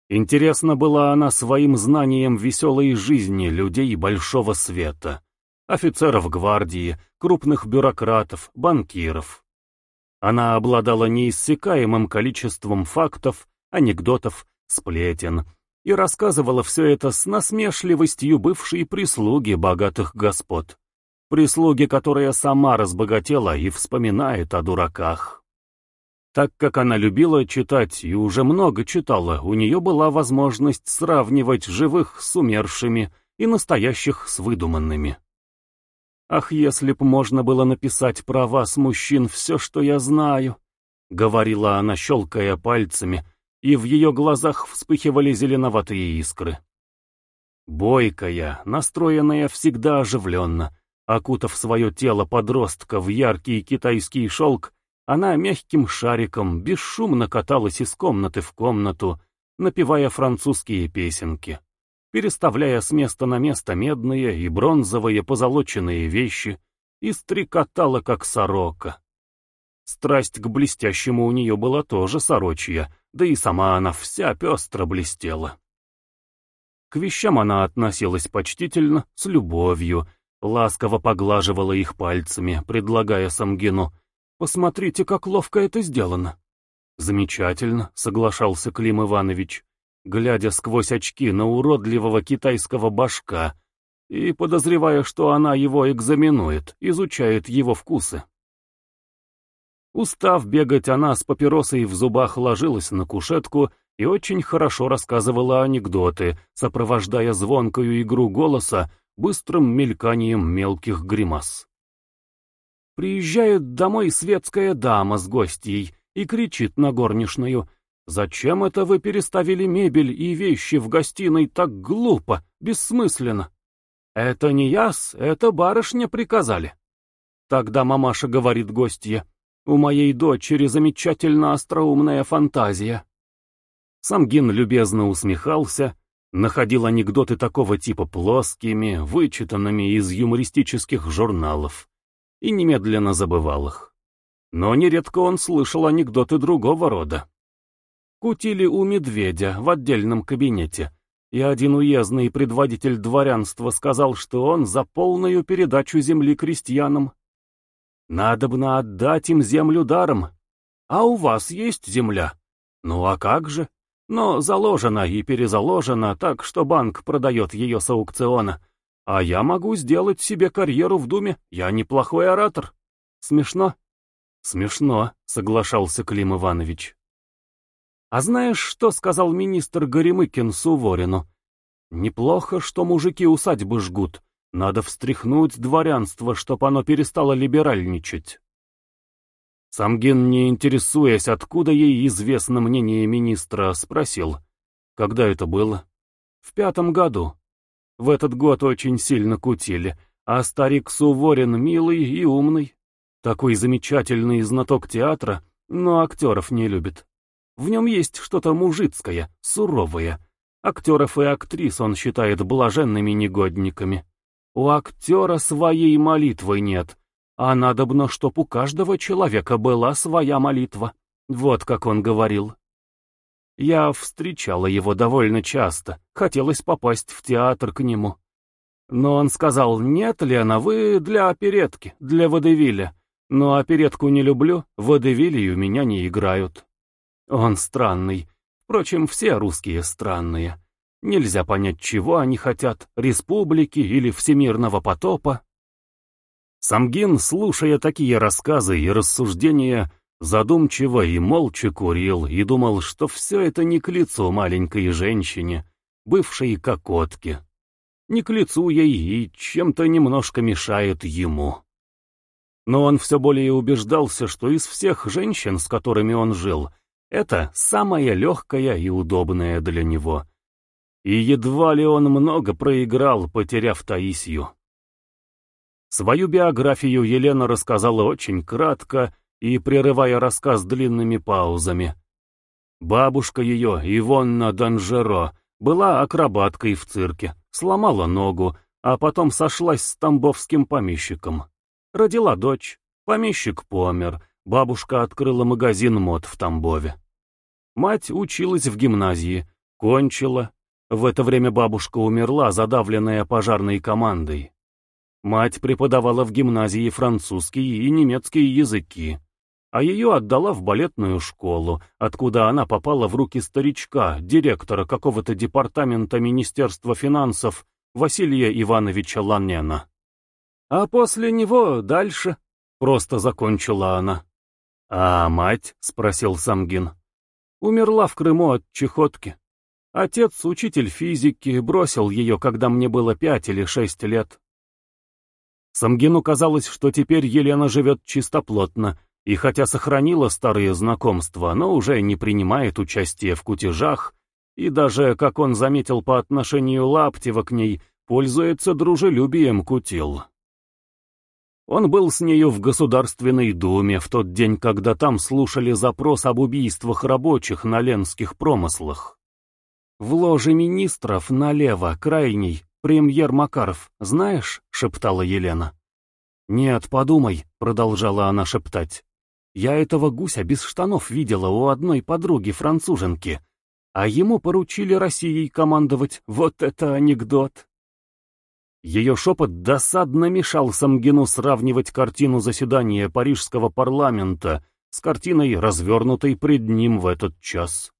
Интересно была она своим знанием веселой жизни людей большого света, офицеров гвардии, крупных бюрократов, банкиров. Она обладала неиссякаемым количеством фактов, анекдотов, сплетен, и рассказывала все это с насмешливостью бывшей прислуги богатых господ прислуги, которая сама разбогатела и вспоминает о дураках. Так как она любила читать и уже много читала, у нее была возможность сравнивать живых с умершими и настоящих с выдуманными. «Ах, если б можно было написать про вас, мужчин, все, что я знаю», — говорила она, щелкая пальцами, и в ее глазах вспыхивали зеленоватые искры. Бойкая, настроенная всегда оживленно, Окутав свое тело подростка в яркий китайский шелк, она мягким шариком бесшумно каталась из комнаты в комнату, напевая французские песенки, переставляя с места на место медные и бронзовые позолоченные вещи, и стрекотала, как сорока. Страсть к блестящему у нее была тоже сорочья, да и сама она вся пестро блестела. К вещам она относилась почтительно, с любовью, ласково поглаживала их пальцами, предлагая Самгину. «Посмотрите, как ловко это сделано!» «Замечательно», — соглашался Клим Иванович, глядя сквозь очки на уродливого китайского башка и подозревая, что она его экзаменует, изучает его вкусы. Устав бегать, она с папиросой в зубах ложилась на кушетку и очень хорошо рассказывала анекдоты, сопровождая звонкую игру голоса быстрым мельканием мелких гримас. Приезжает домой светская дама с гостьей и кричит на горничную, «Зачем это вы переставили мебель и вещи в гостиной так глупо, бессмысленно? Это не яс, это барышня приказали». Тогда мамаша говорит гостье, «У моей дочери замечательно остроумная фантазия». Самгин любезно усмехался, находил анекдоты такого типа плоскими, вычитанными из юмористических журналов, и немедленно забывал их. Но нередко он слышал анекдоты другого рода. Кутили у медведя в отдельном кабинете, и один уездный предводитель дворянства сказал, что он за полную передачу земли крестьянам. Надобно отдать им землю даром. А у вас есть земля? Ну а как же? Но заложена и перезаложена так, что банк продает ее с аукциона. А я могу сделать себе карьеру в Думе, я неплохой оратор. Смешно? Смешно, соглашался Клим Иванович. А знаешь, что сказал министр Горемыкин Суворину? Неплохо, что мужики усадьбы жгут. Надо встряхнуть дворянство, чтоб оно перестало либеральничать. Самгин, не интересуясь, откуда ей известно мнение министра, спросил, когда это было? В пятом году. В этот год очень сильно кутили, а старик Суворин милый и умный. Такой замечательный знаток театра, но актеров не любит. В нем есть что-то мужицкое, суровое. Актеров и актрис он считает блаженными негодниками. У актера своей молитвы нет, а надобно, чтоб у каждого человека была своя молитва. Вот как он говорил. Я встречала его довольно часто, хотелось попасть в театр к нему. Но он сказал, нет, Лена, вы для оперетки, для водевиля. Но оперетку не люблю, водевили у меня не играют. Он странный. Впрочем, все русские странные. Нельзя понять, чего они хотят, республики или всемирного потопа. Самгин, слушая такие рассказы и рассуждения, задумчиво и молча курил и думал, что все это не к лицу маленькой женщине, бывшей кокотке. Не к лицу ей и чем-то немножко мешает ему. Но он все более убеждался, что из всех женщин, с которыми он жил, это самая легкая и удобная для него. И едва ли он много проиграл, потеряв Таисию. Свою биографию Елена рассказала очень кратко и прерывая рассказ длинными паузами. Бабушка ее, Ивонна Данжеро, была акробаткой в цирке, сломала ногу, а потом сошлась с тамбовским помещиком. Родила дочь, помещик помер, бабушка открыла магазин мод в Тамбове. Мать училась в гимназии, кончила. В это время бабушка умерла, задавленная пожарной командой. Мать преподавала в гимназии французский и немецкий языки, а ее отдала в балетную школу, откуда она попала в руки старичка, директора какого-то департамента Министерства финансов Василия Ивановича Ланена. А после него дальше, просто закончила она. «А мать?» — спросил Самгин. Умерла в Крыму от чехотки. Отец, учитель физики, бросил ее, когда мне было пять или шесть лет. Самгину казалось, что теперь Елена живет чистоплотно, и хотя сохранила старые знакомства, но уже не принимает участия в кутежах, и даже, как он заметил по отношению Лаптева к ней, пользуется дружелюбием кутил. Он был с нею в Государственной Думе в тот день, когда там слушали запрос об убийствах рабочих на ленских промыслах. В ложе министров налево, крайний, премьер Макаров, знаешь, шептала Елена. Нет, подумай, продолжала она шептать. Я этого гуся без штанов видела у одной подруги-француженки, а ему поручили Россией командовать. Вот это анекдот. Ее шепот досадно мешал Самгину сравнивать картину заседания парижского парламента с картиной, развернутой пред ним в этот час.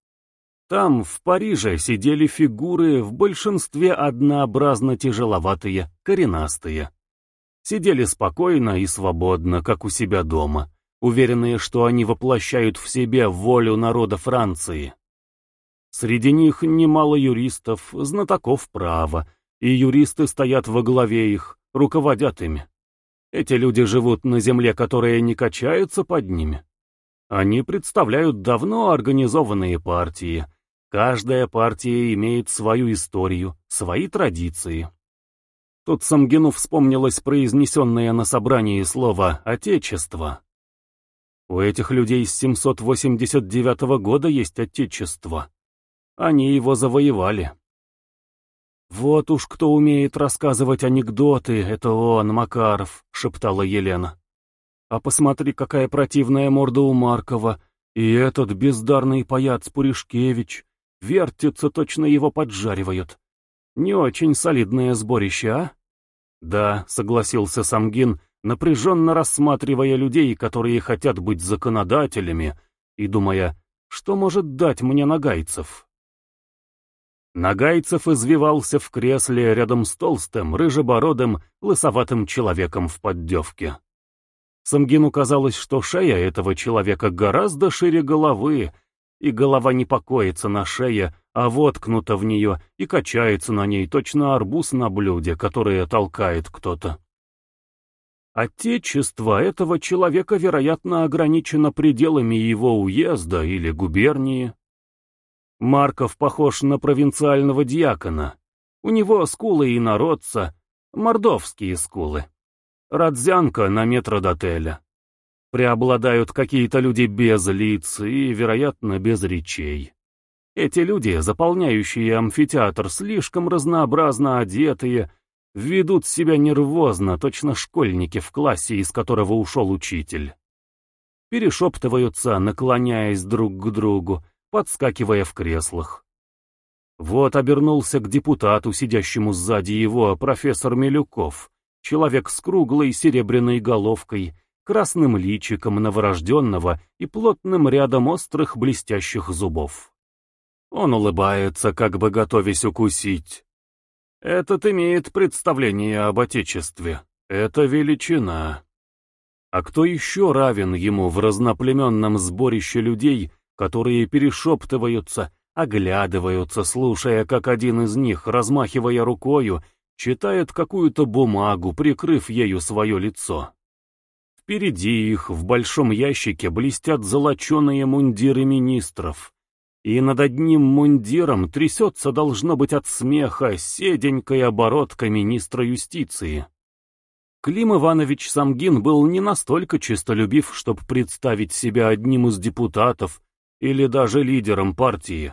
Там, в Париже, сидели фигуры в большинстве однообразно тяжеловатые, коренастые. Сидели спокойно и свободно, как у себя дома, уверенные, что они воплощают в себе волю народа Франции. Среди них немало юристов, знатоков права, и юристы стоят во главе их, руководят ими. Эти люди живут на земле, которая не качается под ними. Они представляют давно организованные партии. Каждая партия имеет свою историю, свои традиции. Тут Самгину вспомнилось произнесенное на собрании слово «отечество». У этих людей с 789 года есть отечество. Они его завоевали. «Вот уж кто умеет рассказывать анекдоты, это он, Макаров», — шептала Елена. «А посмотри, какая противная морда у Маркова, и этот бездарный паяц Пуришкевич. Вертится, точно его поджаривают. Не очень солидное сборище, а? Да, согласился Самгин, напряженно рассматривая людей, которые хотят быть законодателями, и думая, что может дать мне Нагайцев. Нагайцев извивался в кресле рядом с толстым, рыжебородым, лысоватым человеком в поддевке. Самгину казалось, что шея этого человека гораздо шире головы, и голова не покоится на шее, а воткнута в нее и качается на ней точно арбуз на блюде, которое толкает кто-то. Отечество этого человека, вероятно, ограничено пределами его уезда или губернии. Марков похож на провинциального диакона. У него скулы инородца, мордовские скулы. Радзянка на метродотеля. Преобладают какие-то люди без лиц и, вероятно, без речей. Эти люди, заполняющие амфитеатр, слишком разнообразно одетые, ведут себя нервозно, точно школьники в классе, из которого ушел учитель. Перешептываются, наклоняясь друг к другу, подскакивая в креслах. Вот обернулся к депутату, сидящему сзади его, профессор Милюков, человек с круглой серебряной головкой, красным личиком новорожденного и плотным рядом острых блестящих зубов. Он улыбается, как бы готовясь укусить. Этот имеет представление об Отечестве. Это величина. А кто еще равен ему в разноплеменном сборище людей, которые перешептываются, оглядываются, слушая, как один из них, размахивая рукою, читает какую-то бумагу, прикрыв ею свое лицо. Впереди их в большом ящике блестят золоченые мундиры министров, и над одним мундиром трясется, должно быть, от смеха седенькая оборотка министра юстиции. Клим Иванович Самгин был не настолько честолюбив, чтобы представить себя одним из депутатов или даже лидером партии.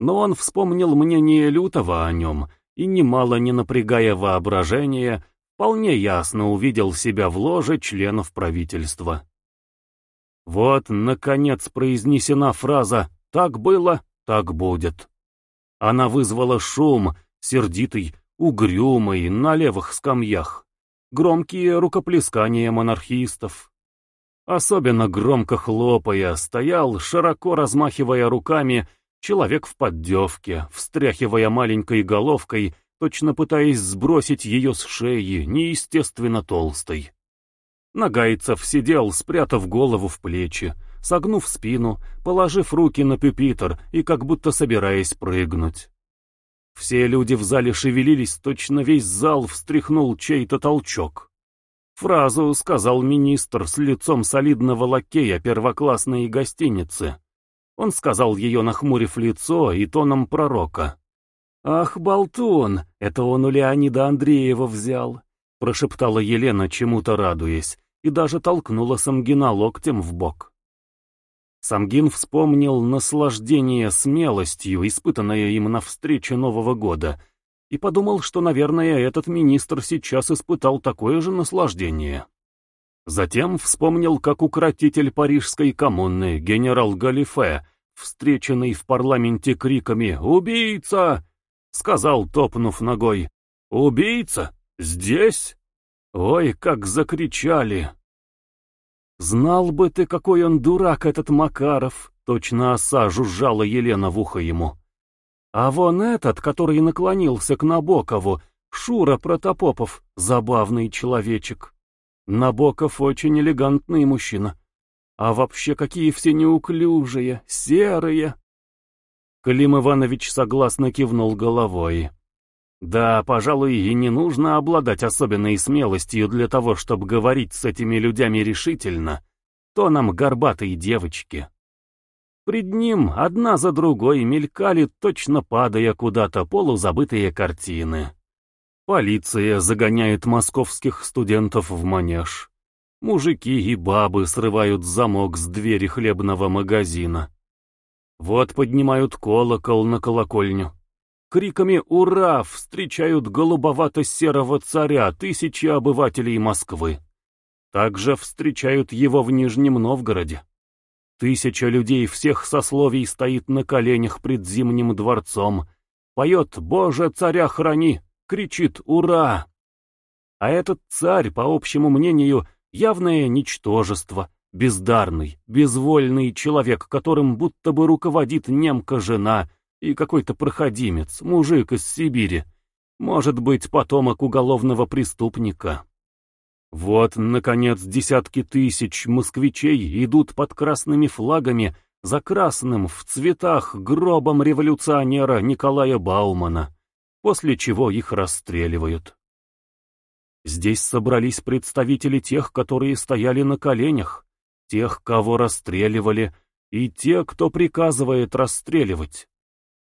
Но он вспомнил мнение Лютова о нем и, немало не напрягая воображение, вполне ясно увидел себя в ложе членов правительства. Вот, наконец, произнесена фраза так было, так будет. Она вызвала шум, сердитый, угрюмый, на левых скамьях. Громкие рукоплескания монархистов. Особенно громко хлопая, стоял, широко размахивая руками, человек в поддевке, встряхивая маленькой головкой, точно пытаясь сбросить ее с шеи, неестественно толстой. Нагайцев сидел, спрятав голову в плечи, согнув спину, положив руки на пюпитр и как будто собираясь прыгнуть. Все люди в зале шевелились, точно весь зал встряхнул чей-то толчок. Фразу сказал министр с лицом солидного лакея первоклассной гостиницы. Он сказал ее, нахмурив лицо и тоном пророка. «Ах, болтун, это он у Леонида Андреева взял», прошептала Елена, чему-то радуясь, и даже толкнула Самгина локтем в бок. Самгин вспомнил наслаждение смелостью, испытанное им на встрече Нового года, и подумал, что, наверное, этот министр сейчас испытал такое же наслаждение. Затем вспомнил, как укротитель парижской коммуны, генерал Галифе, встреченный в парламенте криками «Убийца!», сказал, топнув ногой «Убийца? Здесь?» Ой, как закричали! «Знал бы ты, какой он дурак, этот Макаров!» Точно оса жужжала Елена в ухо ему. А вон этот, который наклонился к Набокову, Шура Протопопов, забавный человечек. Набоков очень элегантный мужчина. А вообще какие все неуклюжие, серые. Клим Иванович согласно кивнул головой. Да, пожалуй, и не нужно обладать особенной смелостью для того, чтобы говорить с этими людьми решительно, то нам горбатой девочки. Пред ним одна за другой мелькали, точно падая куда-то полузабытые картины. Полиция загоняет московских студентов в манеж. Мужики и бабы срывают замок с двери хлебного магазина. Вот поднимают колокол на колокольню. Криками «Ура!» встречают голубовато-серого царя тысячи обывателей Москвы. Также встречают его в Нижнем Новгороде. Тысяча людей всех сословий стоит на коленях пред Зимним дворцом, поет «Боже, царя храни!», кричит «Ура!». А этот царь, по общему мнению, явное ничтожество, бездарный, безвольный человек, которым будто бы руководит немка-жена и какой-то проходимец, мужик из Сибири, может быть, потомок уголовного преступника. Вот, наконец, десятки тысяч москвичей идут под красными флагами за красным в цветах гробом революционера Николая Баумана, после чего их расстреливают. Здесь собрались представители тех, которые стояли на коленях, тех, кого расстреливали, и те, кто приказывает расстреливать.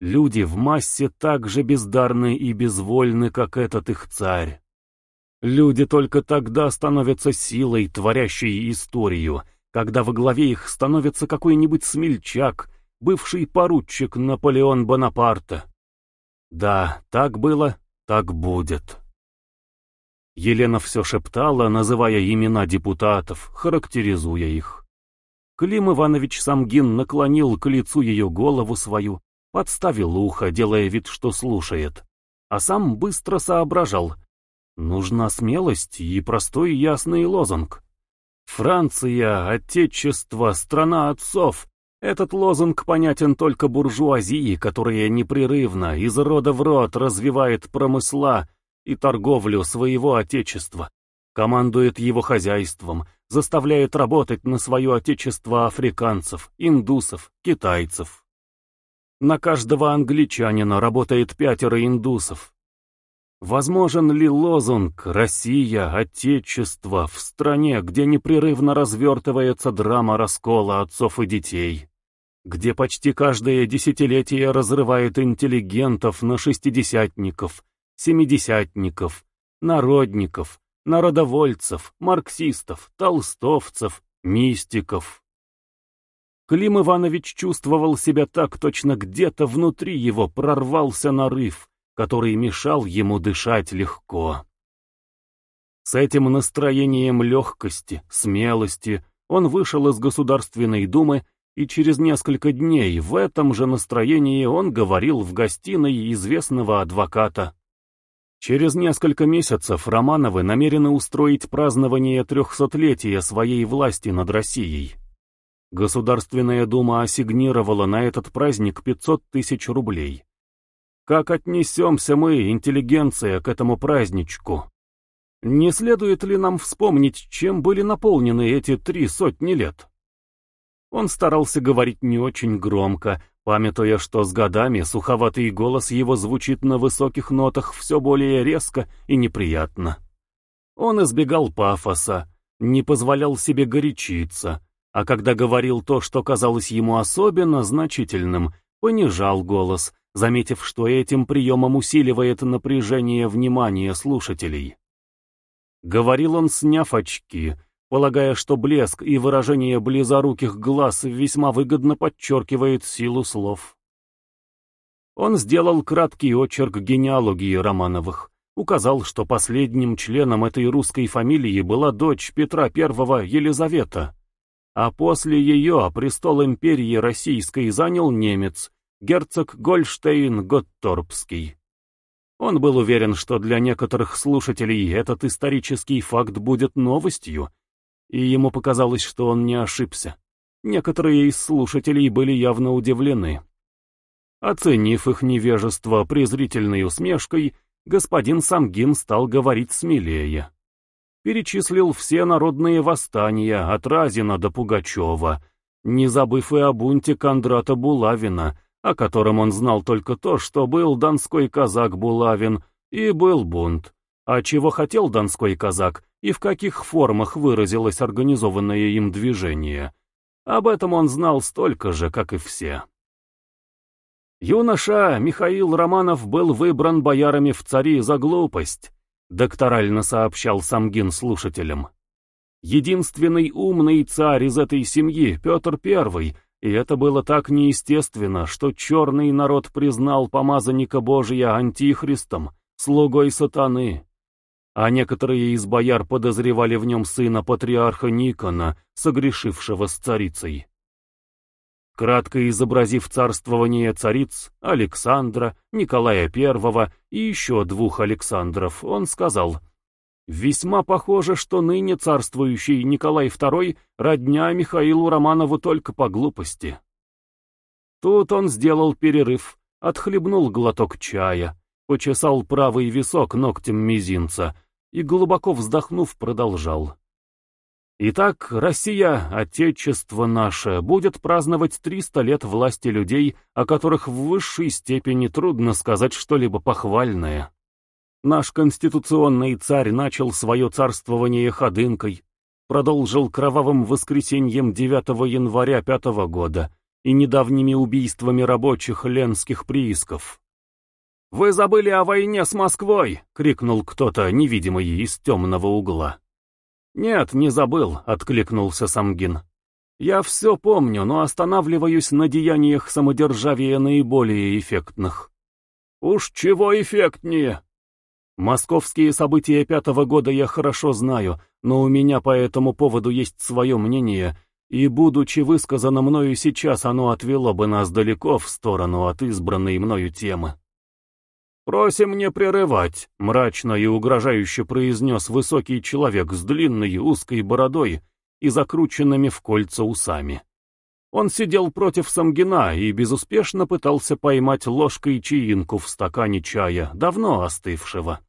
Люди в массе так же бездарны и безвольны, как этот их царь. Люди только тогда становятся силой, творящей историю, когда во главе их становится какой-нибудь смельчак, бывший поручик Наполеон Бонапарта. Да, так было, так будет. Елена все шептала, называя имена депутатов, характеризуя их. Клим Иванович Самгин наклонил к лицу ее голову свою, подставил ухо, делая вид, что слушает, а сам быстро соображал. Нужна смелость и простой ясный лозунг. Франция, Отечество, страна отцов. Этот лозунг понятен только буржуазии, которая непрерывно, из рода в род развивает промысла и торговлю своего Отечества, командует его хозяйством, заставляет работать на свое Отечество африканцев, индусов, китайцев. На каждого англичанина работает пятеро индусов, Возможен ли лозунг «Россия, Отечество» в стране, где непрерывно развертывается драма раскола отцов и детей, где почти каждое десятилетие разрывает интеллигентов на шестидесятников, семидесятников, народников, народовольцев, марксистов, толстовцев, мистиков? Клим Иванович чувствовал себя так точно где-то внутри его прорвался нарыв, который мешал ему дышать легко. С этим настроением легкости, смелости он вышел из Государственной Думы, и через несколько дней в этом же настроении он говорил в гостиной известного адвоката. Через несколько месяцев Романовы намерены устроить празднование трехсотлетия своей власти над Россией. Государственная Дума ассигнировала на этот праздник 500 тысяч рублей. Как отнесемся мы, интеллигенция, к этому праздничку? Не следует ли нам вспомнить, чем были наполнены эти три сотни лет? Он старался говорить не очень громко, памятуя, что с годами суховатый голос его звучит на высоких нотах все более резко и неприятно. Он избегал пафоса, не позволял себе горячиться, а когда говорил то, что казалось ему особенно значительным, понижал голос, заметив, что этим приемом усиливает напряжение внимания слушателей. Говорил он, сняв очки, полагая, что блеск и выражение близоруких глаз весьма выгодно подчеркивает силу слов. Он сделал краткий очерк генеалогии Романовых, указал, что последним членом этой русской фамилии была дочь Петра I Елизавета, а после ее престол империи российской занял немец, герцог Гольштейн-Готторпский. Он был уверен, что для некоторых слушателей этот исторический факт будет новостью, и ему показалось, что он не ошибся. Некоторые из слушателей были явно удивлены. Оценив их невежество презрительной усмешкой, господин Самгин стал говорить смелее. Перечислил все народные восстания от Разина до Пугачева, не забыв и о бунте Кондрата Булавина, о котором он знал только то, что был донской казак Булавин и был бунт. А чего хотел донской казак и в каких формах выразилось организованное им движение. Об этом он знал столько же, как и все. Юноша Михаил Романов был выбран боярами в цари за глупость, докторально сообщал Самгин слушателям. Единственный умный царь из этой семьи, Петр I, и это было так неестественно, что черный народ признал помазанника Божия антихристом, слугой сатаны. А некоторые из бояр подозревали в нем сына патриарха Никона, согрешившего с царицей. Кратко изобразив царствование цариц Александра, Николая I и еще двух Александров, он сказал, «Весьма похоже, что ныне царствующий Николай II родня Михаилу Романову только по глупости». Тут он сделал перерыв, отхлебнул глоток чая, почесал правый висок ногтем мизинца и, глубоко вздохнув, продолжал. Итак, Россия, Отечество наше, будет праздновать 300 лет власти людей, о которых в высшей степени трудно сказать что-либо похвальное. Наш конституционный царь начал свое царствование ходынкой, продолжил кровавым воскресеньем 9 января 5 года и недавними убийствами рабочих ленских приисков. «Вы забыли о войне с Москвой!» — крикнул кто-то, невидимый из темного угла. «Нет, не забыл», — откликнулся Самгин. «Я все помню, но останавливаюсь на деяниях самодержавия наиболее эффектных». «Уж чего эффектнее?» «Московские события пятого года я хорошо знаю, но у меня по этому поводу есть свое мнение, и, будучи высказано мною сейчас, оно отвело бы нас далеко в сторону от избранной мною темы». «Просим не прерывать», — мрачно и угрожающе произнес высокий человек с длинной узкой бородой и закрученными в кольца усами. Он сидел против Самгина и безуспешно пытался поймать ложкой чаинку в стакане чая, давно остывшего.